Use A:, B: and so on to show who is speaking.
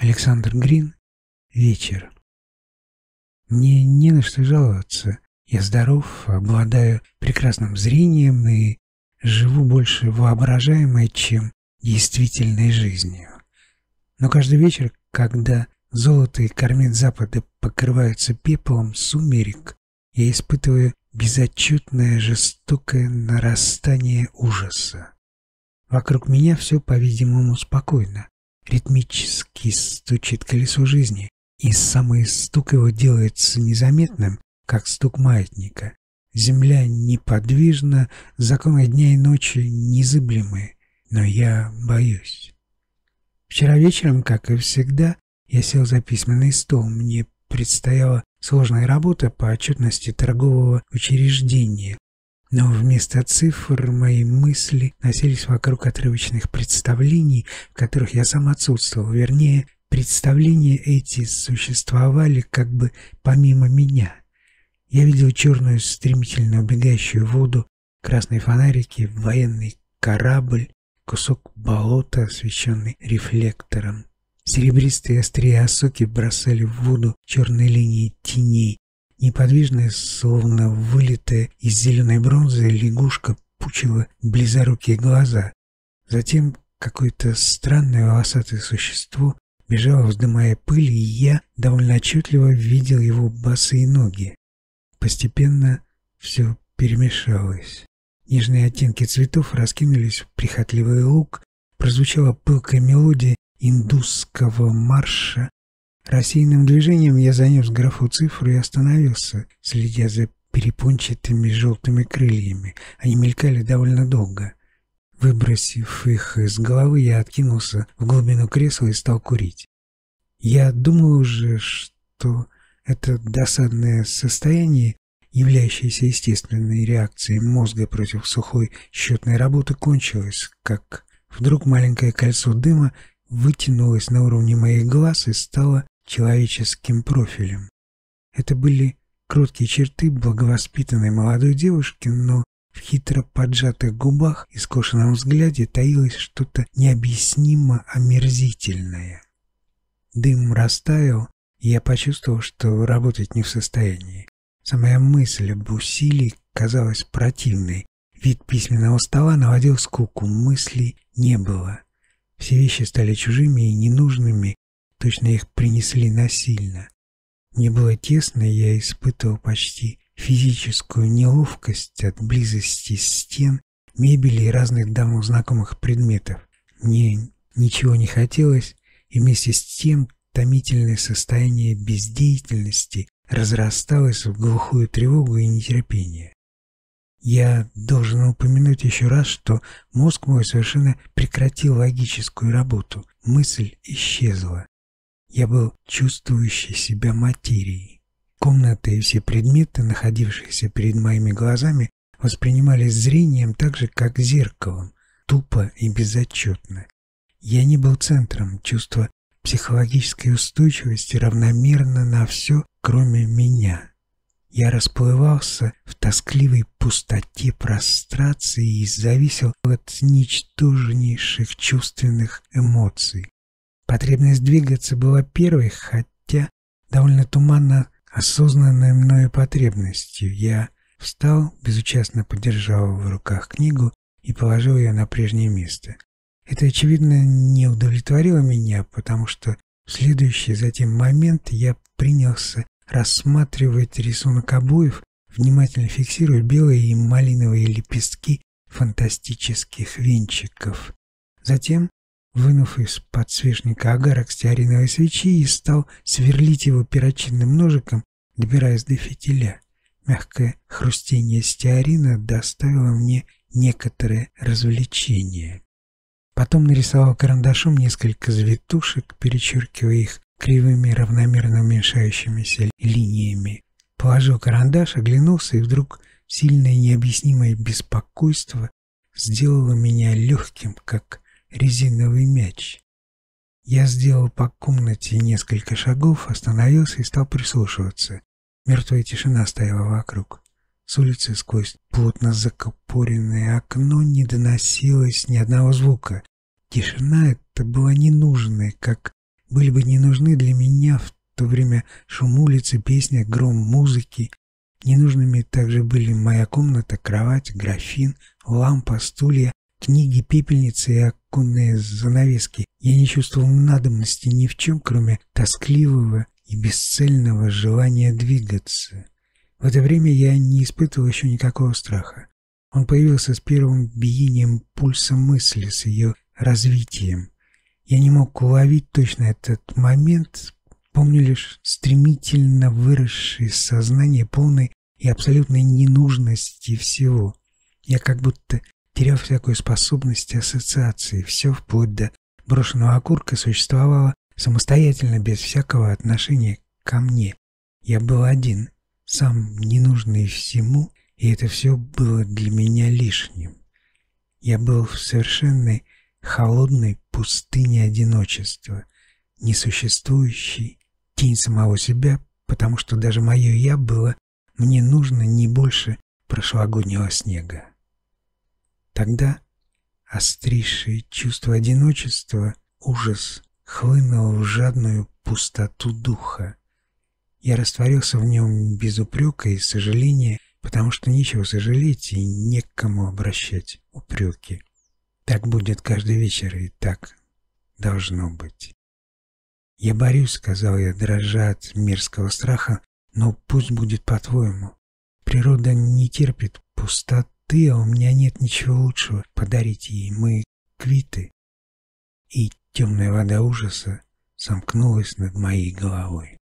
A: Александр Грин. Вечер. Мне не на что жаловаться. Я здоров, обладаю прекрасным зрением и живу больше воображаемой, чем действительной жизнью. Но каждый вечер, когда золото и кормит запада покрываются пеплом сумерек, я испытываю безотчетное жестокое нарастание ужаса. Вокруг меня все, по-видимому, спокойно. Ритмически стучит колесо жизни, и самый стук его делается незаметным, как стук маятника. Земля неподвижна, законы дня и ночи незыблемы, но я боюсь. Вчера вечером, как и всегда, я сел за письменный стол. Мне предстояла сложная работа по отчетности торгового учреждения, но вместо цифр мои мысли носились вокруг отрывочных представлений, в которых я сам отсутствовал. Вернее, представления эти существовали как бы помимо меня. Я видел черную стремительно убегающую воду, красные фонарики, военный корабль, кусок болота, освещенный рефлектором. Серебристые острие осоки бросали в воду черные линии теней, Неподвижная, словно вылитая из зеленой бронзы, лягушка пучила близорукие глаза. Затем какое-то странное волосатое существо бежало, вздымая пыль, и я довольно отчетливо видел его босые ноги. Постепенно все перемешалось. Нежные оттенки цветов раскинулись в прихотливый лук, прозвучала пылкая мелодия индусского марша, Рассеянным движением я занес графу цифру и остановился, следя за перепончатыми желтыми крыльями. Они мелькали довольно долго. Выбросив их из головы, я откинулся в глубину кресла и стал курить. Я думал уже, что это досадное состояние, являющееся естественной реакцией мозга против сухой счетной работы, кончилось, как вдруг маленькое кольцо дыма вытянулось на уровне моих глаз и стало человеческим профилем. Это были кроткие черты благовоспитанной молодой девушки, но в хитро поджатых губах и скошенном взгляде таилось что-то необъяснимо омерзительное. Дым растаял, и я почувствовал, что работать не в состоянии. Самая мысль об усилии казалась противной. Вид письменного стола наводил скуку, мыслей не было. Все вещи стали чужими и ненужными, Точно их принесли насильно. Мне было тесно, я испытывал почти физическую неловкость от близости стен, мебели и разных давно знакомых предметов. Мне ничего не хотелось, и вместе с тем томительное состояние бездеятельности разрасталось в глухую тревогу и нетерпение. Я должен упомянуть еще раз, что мозг мой совершенно прекратил логическую работу, мысль исчезла. Я был чувствующий себя материей. Комната и все предметы, находившиеся перед моими глазами, воспринимались зрением так же, как зеркалом, тупо и безотчетно. Я не был центром, чувства психологической устойчивости равномерно на все, кроме меня. Я расплывался в тоскливой пустоте прострации и зависел от ничтожнейших чувственных эмоций. Потребность двигаться была первой, хотя довольно туманно осознанной мною потребностью. Я встал, безучастно подержал в руках книгу и положил ее на прежнее место. Это, очевидно, не удовлетворило меня, потому что в следующий затем момент я принялся рассматривать рисунок обоев, внимательно фиксируя белые и малиновые лепестки фантастических венчиков. Затем вынув из подсвечника агарок стеариновой свечи и стал сверлить его перочинным ножиком, добираясь до фитиля. Мягкое хрустение стеарина доставило мне некоторое развлечение. Потом нарисовал карандашом несколько завитушек, перечеркивая их кривыми равномерно уменьшающимися линиями. Положил карандаш, оглянулся, и вдруг сильное необъяснимое беспокойство сделало меня легким, как резиновый мяч. Я сделал по комнате несколько шагов, остановился и стал прислушиваться. Мертвая тишина стояла вокруг. С улицы сквозь плотно закопоренное окно не доносилось ни одного звука. Тишина эта была ненужная, как были бы не нужны для меня в то время шум улицы, песня, гром музыки. Ненужными также были моя комната, кровать, графин, лампа, стулья, книги, пепельницы и оконные занавески. Я не чувствовал надобности ни в чем, кроме тоскливого и бесцельного желания двигаться. В это время я не испытывал еще никакого страха. Он появился с первым биением пульса мысли, с ее развитием. Я не мог уловить точно этот момент, помню лишь стремительно выросшее сознание полной и абсолютной ненужности всего. Я как будто терял всякую способность ассоциации, все вплоть до брошенного окурка существовало самостоятельно, без всякого отношения ко мне. Я был один, сам ненужный всему, и это все было для меня лишним. Я был в совершенной холодной пустыне одиночества, несуществующей, тень самого себя, потому что даже мое «я» было мне нужно не больше прошлогоднего снега. Тогда острейшее чувство одиночества, ужас, хлынул в жадную пустоту духа. Я растворился в нем без упрека и сожаления, потому что нечего сожалеть и не к кому обращать упреки. Так будет каждый вечер, и так должно быть. «Я борюсь», — сказал я, дрожа от мерзкого страха, «но пусть будет по-твоему. Природа не терпит пустоты, а у меня нет ничего лучшего подарить ей. Мы квиты». И темная вода ужаса сомкнулась над моей головой.